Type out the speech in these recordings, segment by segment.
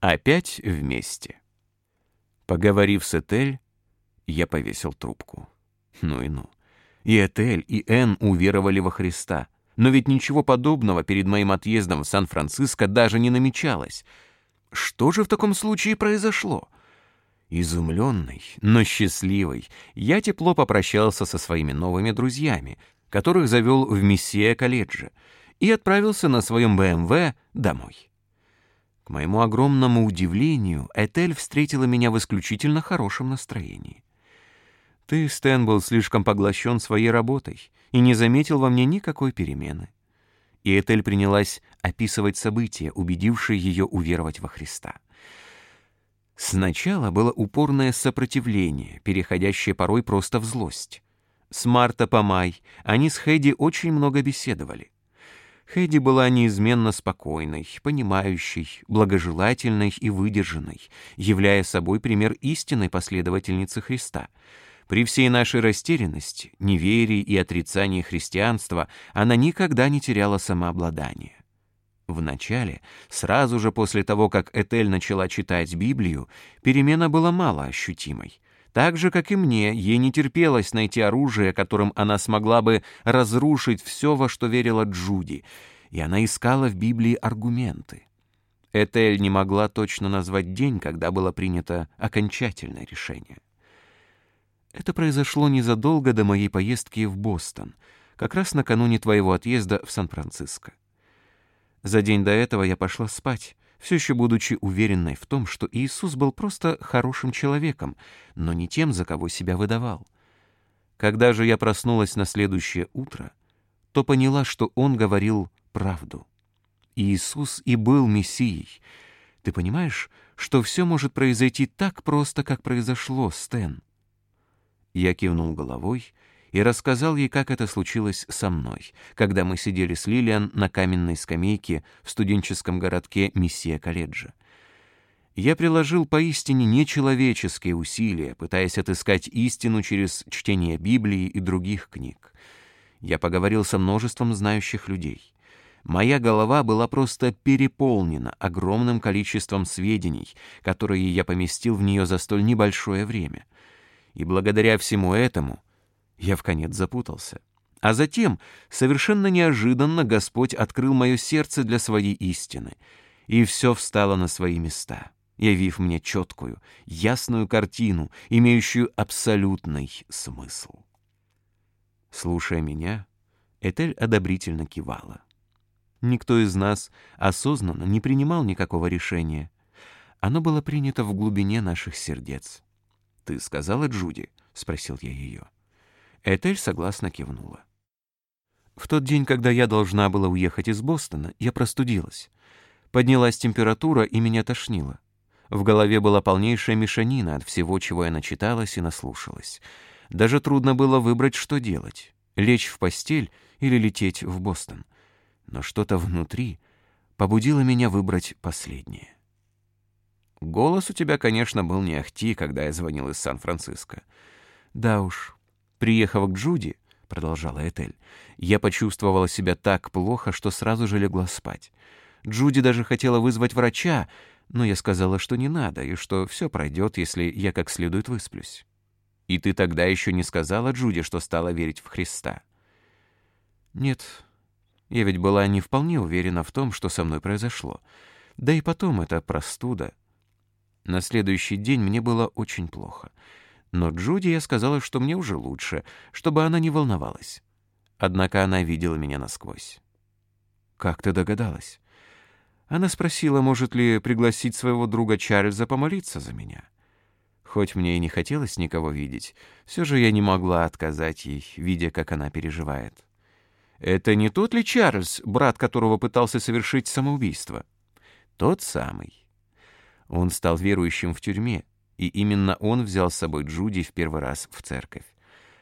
Опять вместе. Поговорив с Этель, я повесил трубку. Ну и ну. И Этель, и Энн уверовали во Христа. Но ведь ничего подобного перед моим отъездом в Сан-Франциско даже не намечалось. Что же в таком случае произошло? Изумленный, но счастливый, я тепло попрощался со своими новыми друзьями, которых завел в Мессия колледже, и отправился на своем БМВ домой. К моему огромному удивлению, Этель встретила меня в исключительно хорошем настроении. Ты, Стэн, был слишком поглощен своей работой и не заметил во мне никакой перемены. И Этель принялась описывать события, убедившие ее уверовать во Христа. Сначала было упорное сопротивление, переходящее порой просто в злость. С марта по май они с Хэдди очень много беседовали. Хэдди была неизменно спокойной, понимающей, благожелательной и выдержанной, являя собой пример истинной последовательницы Христа. При всей нашей растерянности, неверии и отрицании христианства она никогда не теряла самообладание. Вначале, сразу же после того, как Этель начала читать Библию, перемена была мало ощутимой. Так же, как и мне, ей не терпелось найти оружие, которым она смогла бы разрушить все, во что верила Джуди, и она искала в Библии аргументы. Этель не могла точно назвать день, когда было принято окончательное решение. Это произошло незадолго до моей поездки в Бостон, как раз накануне твоего отъезда в Сан-Франциско. За день до этого я пошла спать, все еще будучи уверенной в том, что Иисус был просто хорошим человеком, но не тем, за кого себя выдавал. Когда же я проснулась на следующее утро, то поняла, что Он говорил правду. Иисус и был Мессией. Ты понимаешь, что все может произойти так просто, как произошло, Стэн? Я кивнул головой и рассказал ей, как это случилось со мной, когда мы сидели с Лилиан на каменной скамейке в студенческом городке Миссия колледжа. Я приложил поистине нечеловеческие усилия, пытаясь отыскать истину через чтение Библии и других книг. Я поговорил со множеством знающих людей. Моя голова была просто переполнена огромным количеством сведений, которые я поместил в нее за столь небольшое время. И благодаря всему этому я в конец запутался. А затем, совершенно неожиданно, Господь открыл мое сердце для своей истины, и все встало на свои места, явив мне четкую, ясную картину, имеющую абсолютный смысл. Слушая меня, Этель одобрительно кивала. Никто из нас осознанно не принимал никакого решения. Оно было принято в глубине наших сердец. «Ты сказала Джуди?» — спросил я ее. Этель согласно кивнула. В тот день, когда я должна была уехать из Бостона, я простудилась. Поднялась температура, и меня тошнило. В голове была полнейшая мешанина от всего, чего я начиталась и наслушалась. Даже трудно было выбрать, что делать — лечь в постель или лететь в Бостон. Но что-то внутри побудило меня выбрать последнее. Голос у тебя, конечно, был не ахти, когда я звонил из Сан-Франциско. Да уж, приехав к Джуди, продолжала Этель, я почувствовала себя так плохо, что сразу же легла спать. Джуди даже хотела вызвать врача, но я сказала, что не надо, и что все пройдет, если я как следует высплюсь. И ты тогда еще не сказала Джуди, что стала верить в Христа? Нет, я ведь была не вполне уверена в том, что со мной произошло. Да и потом это простуда. На следующий день мне было очень плохо. Но Джуди я сказала, что мне уже лучше, чтобы она не волновалась. Однако она видела меня насквозь. «Как ты догадалась?» Она спросила, может ли пригласить своего друга Чарльза помолиться за меня. Хоть мне и не хотелось никого видеть, все же я не могла отказать ей, видя, как она переживает. «Это не тот ли Чарльз, брат которого пытался совершить самоубийство?» «Тот самый. Он стал верующим в тюрьме, и именно он взял с собой Джуди в первый раз в церковь.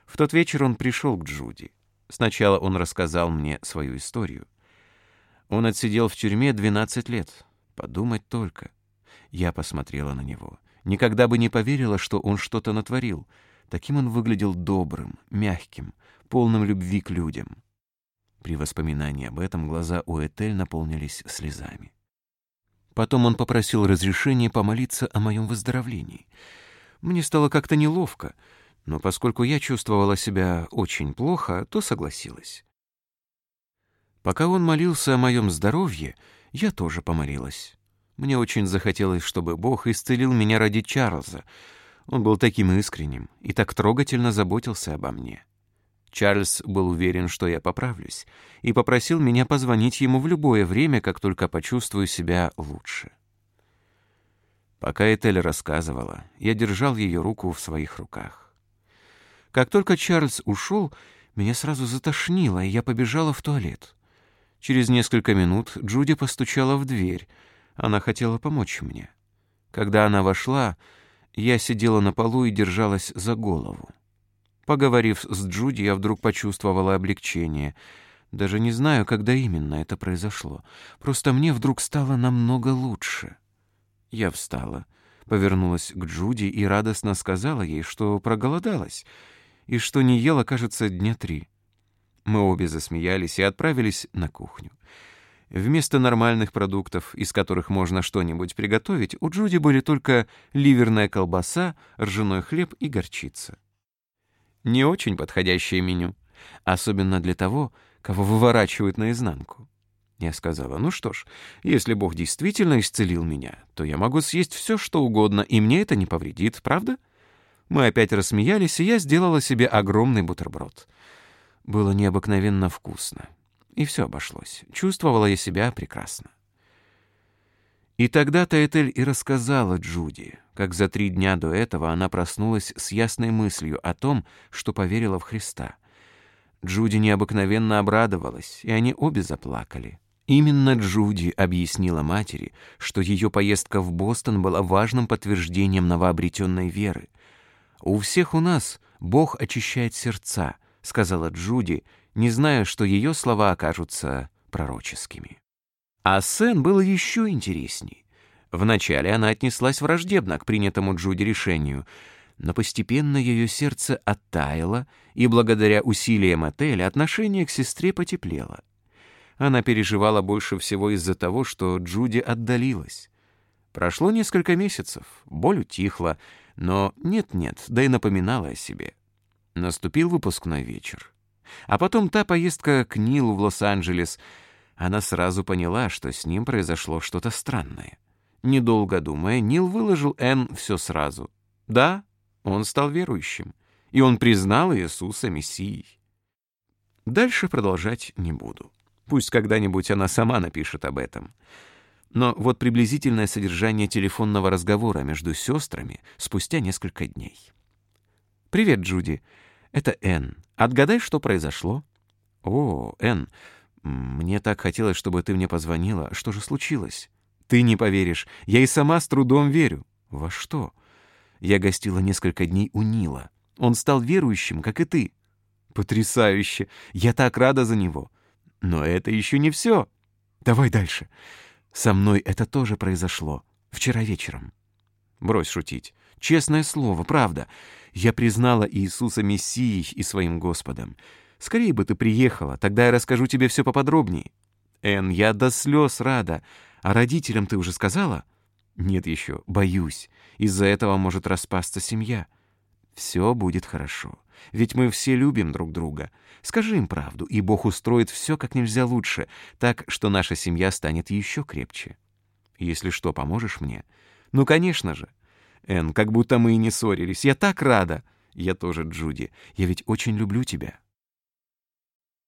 В тот вечер он пришел к Джуди. Сначала он рассказал мне свою историю. Он отсидел в тюрьме 12 лет. Подумать только. Я посмотрела на него. Никогда бы не поверила, что он что-то натворил. Таким он выглядел добрым, мягким, полным любви к людям. При воспоминании об этом глаза у Этель наполнились слезами. Потом он попросил разрешения помолиться о моем выздоровлении. Мне стало как-то неловко, но поскольку я чувствовала себя очень плохо, то согласилась. Пока он молился о моем здоровье, я тоже помолилась. Мне очень захотелось, чтобы Бог исцелил меня ради Чарльза. Он был таким искренним и так трогательно заботился обо мне. Чарльз был уверен, что я поправлюсь, и попросил меня позвонить ему в любое время, как только почувствую себя лучше. Пока Этель рассказывала, я держал ее руку в своих руках. Как только Чарльз ушел, меня сразу затошнило, и я побежала в туалет. Через несколько минут Джуди постучала в дверь. Она хотела помочь мне. Когда она вошла, я сидела на полу и держалась за голову. Поговорив с Джуди, я вдруг почувствовала облегчение. Даже не знаю, когда именно это произошло. Просто мне вдруг стало намного лучше. Я встала, повернулась к Джуди и радостно сказала ей, что проголодалась и что не ела, кажется, дня три. Мы обе засмеялись и отправились на кухню. Вместо нормальных продуктов, из которых можно что-нибудь приготовить, у Джуди были только ливерная колбаса, ржаной хлеб и горчица. Не очень подходящее меню, особенно для того, кого выворачивают наизнанку. Я сказала, ну что ж, если Бог действительно исцелил меня, то я могу съесть все, что угодно, и мне это не повредит, правда? Мы опять рассмеялись, и я сделала себе огромный бутерброд. Было необыкновенно вкусно. И все обошлось. Чувствовала я себя прекрасно. И тогда-то Этель и рассказала Джуди, как за три дня до этого она проснулась с ясной мыслью о том, что поверила в Христа. Джуди необыкновенно обрадовалась, и они обе заплакали. Именно Джуди объяснила матери, что ее поездка в Бостон была важным подтверждением новообретенной веры. «У всех у нас Бог очищает сердца», — сказала Джуди, не зная, что ее слова окажутся пророческими. А Сен было еще интересней. Вначале она отнеслась враждебно к принятому Джуди решению, но постепенно ее сердце оттаяло, и благодаря усилиям Этеля отношение к сестре потеплело. Она переживала больше всего из-за того, что Джуди отдалилась. Прошло несколько месяцев, боль утихла, но нет-нет, да и напоминала о себе. Наступил выпускной вечер. А потом та поездка к Нилу в Лос-Анджелес — она сразу поняла, что с ним произошло что-то странное. Недолго думая, Нил выложил Энн все сразу. Да, он стал верующим, и он признал Иисуса Мессией. Дальше продолжать не буду. Пусть когда-нибудь она сама напишет об этом. Но вот приблизительное содержание телефонного разговора между сестрами спустя несколько дней. «Привет, Джуди. Это Энн. Отгадай, что произошло?» «О, Энн, «Мне так хотелось, чтобы ты мне позвонила. Что же случилось?» «Ты не поверишь. Я и сама с трудом верю». «Во что?» Я гостила несколько дней у Нила. Он стал верующим, как и ты. Потрясающе! Я так рада за него. Но это еще не все. Давай дальше. Со мной это тоже произошло. Вчера вечером. Брось шутить. Честное слово, правда. Я признала Иисуса Мессией и своим Господом. Скорее бы ты приехала, тогда я расскажу тебе все поподробнее. Эн, я до слез рада. А родителям ты уже сказала? Нет еще, боюсь. Из-за этого может распасться семья. Все будет хорошо. Ведь мы все любим друг друга. Скажи им правду, и Бог устроит все как нельзя лучше, так, что наша семья станет еще крепче. Если что, поможешь мне? Ну, конечно же. Эн, как будто мы и не ссорились. Я так рада. Я тоже, Джуди. Я ведь очень люблю тебя.